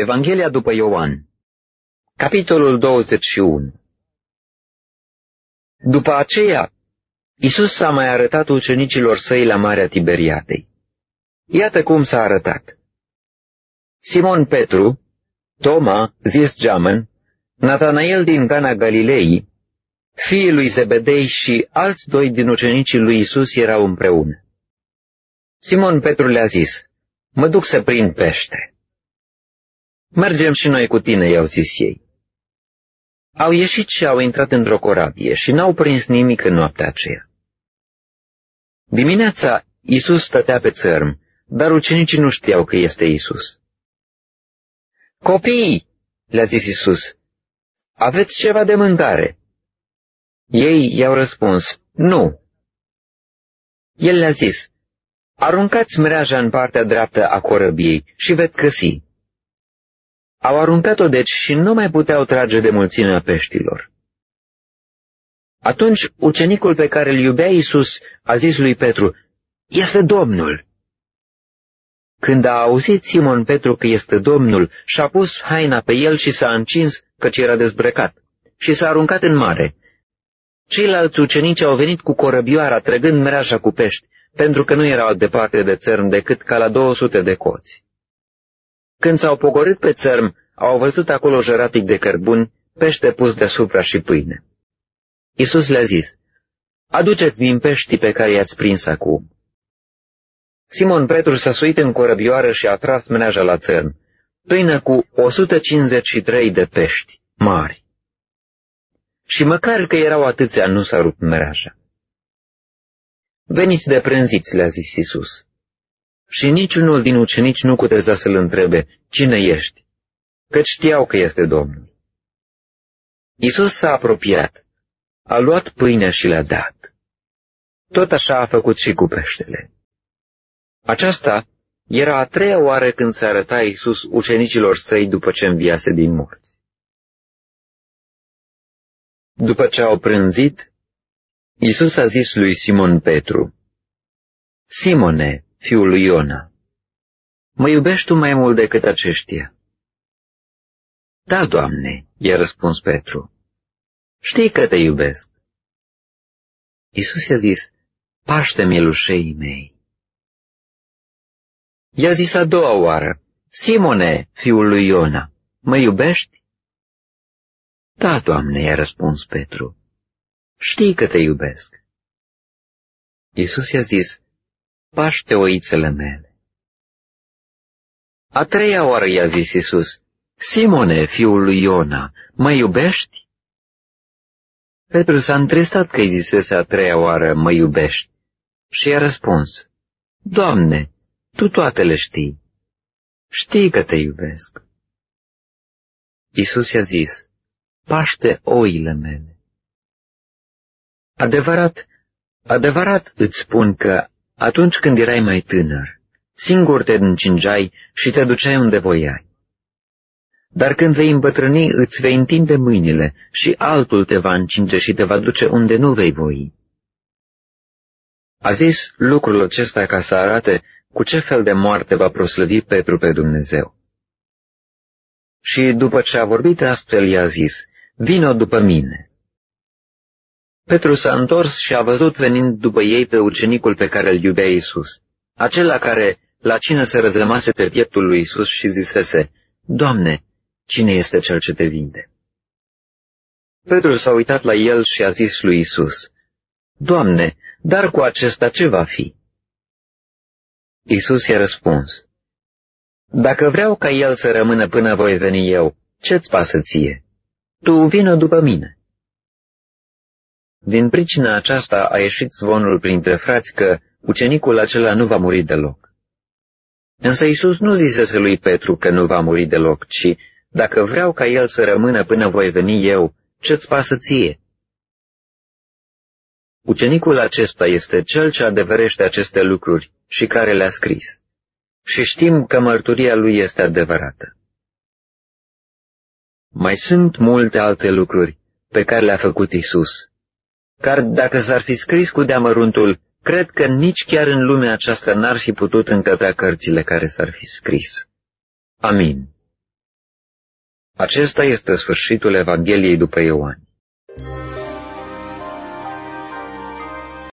Evanghelia după Ioan Capitolul 21 După aceea, Isus s-a mai arătat ucenicilor săi la Marea Tiberiadei. Iată cum s-a arătat. Simon Petru, Toma, zis Geamăn, Natanael din Cana Galilei, fiii lui Zebedei și alți doi din ucenicii lui Isus erau împreună. Simon Petru le-a zis, mă duc să prind pește. Mergem și noi cu tine, i-au zis ei. Au ieșit și au intrat într-o corabie și n-au prins nimic în noaptea aceea. Dimineața, Isus stătea pe țărm, dar ucenicii nu știau că este Isus. Copiii, le-a zis Isus, aveți ceva de mâncare? Ei i-au răspuns, nu. El le-a zis, aruncați mreaja în partea dreaptă a corăbiei și veți găsi. Au aruncat-o deci și nu mai puteau trage de mulțimea peștilor. Atunci ucenicul pe care îl iubea Iisus a zis lui Petru, Este Domnul! Când a auzit Simon Petru că este Domnul, și-a pus haina pe el și s-a încins căci era dezbrăcat și s-a aruncat în mare. Ceilalți ucenici au venit cu corăbioara trăgând mreaja cu pești, pentru că nu erau departe de țărm decât ca la 200 de coți. Când s-au pogorât pe țărm, au văzut acolo jăratic de cărbuni, pește pus deasupra și pâine. Isus le-a zis, Aduceți din peștii pe care i-ați prins acum. Simon Petru s-a suit în corăbioară și a tras mreaja la țărm, pâine cu 153 de pești mari. Și măcar că erau atâția, nu s-a rupt mreaja. Veniți de prânziți, le-a zis Isus. Și niciunul din ucenici nu cuteza să-l întrebe, cine ești? Căci știau că este Domnul. Isus s-a apropiat, a luat pâinea și le-a dat. Tot așa a făcut și cu peștele. Aceasta era a treia oară când se arăta Isus ucenicilor săi după ce înviase din morți. După ce au prânzit, Isus a zis lui Simon Petru, Simone, fiul lui Iona, mă iubești tu mai mult decât aceștia? Da, Doamne, i-a răspuns Petru, știi că te iubesc. Isus i-a zis, paște mielușei mei. I-a zis a doua oară, Simone, fiul lui Iona, mă iubești? Da, Doamne, i-a răspuns Petru, știi că te iubesc. Iisus i-a zis, paște oițele mele. A treia oară i-a zis Iisus, Simone, fiul lui Iona, mă iubești? Petru s-a întristat că îi zisese a treia oară, mă iubești, și i-a răspuns, Doamne, Tu toate le știi. Știi că te iubesc. Iisus i-a zis, paște oile mele. Adevărat, adevărat îți spun că atunci când erai mai tânăr, singur te încingeai și te duceai unde voiai. Dar când vei îmbătrâni, îți vei întinde mâinile și altul te va încinge și te va duce unde nu vei voi. A zis lucrul acesta ca să arate cu ce fel de moarte va proslăvi Petru pe Dumnezeu. Și după ce a vorbit astfel, i-a zis, Vino după mine. Petru s-a întors și a văzut venind după ei pe ucenicul pe care îl iubea Iisus, acela care la cină se răzămase pe pieptul lui Iisus și zisese, Doamne, cine este cel ce te vinde? Petru s-a uitat la el și a zis lui Iisus, Doamne, dar cu acesta ce va fi? Iisus i-a răspuns, Dacă vreau ca el să rămână până voi veni eu, ce-ți pasă ție? Tu vină după mine. Din pricina aceasta a ieșit zvonul printre frați că ucenicul acela nu va muri deloc. Însă Iisus nu zisese lui Petru că nu va muri deloc, ci, dacă vreau ca el să rămână până voi veni eu, ce-ți pasă ție? Ucenicul acesta este cel ce adevărește aceste lucruri și care le-a scris. Și știm că mărturia lui este adevărată. Mai sunt multe alte lucruri pe care le-a făcut Isus, Car dacă s-ar fi scris cu deamăruntul, cred că nici chiar în lumea aceasta n-ar fi putut încăpea cărțile care s-ar fi scris. Amin. Acesta este sfârșitul Evangheliei după Ioan.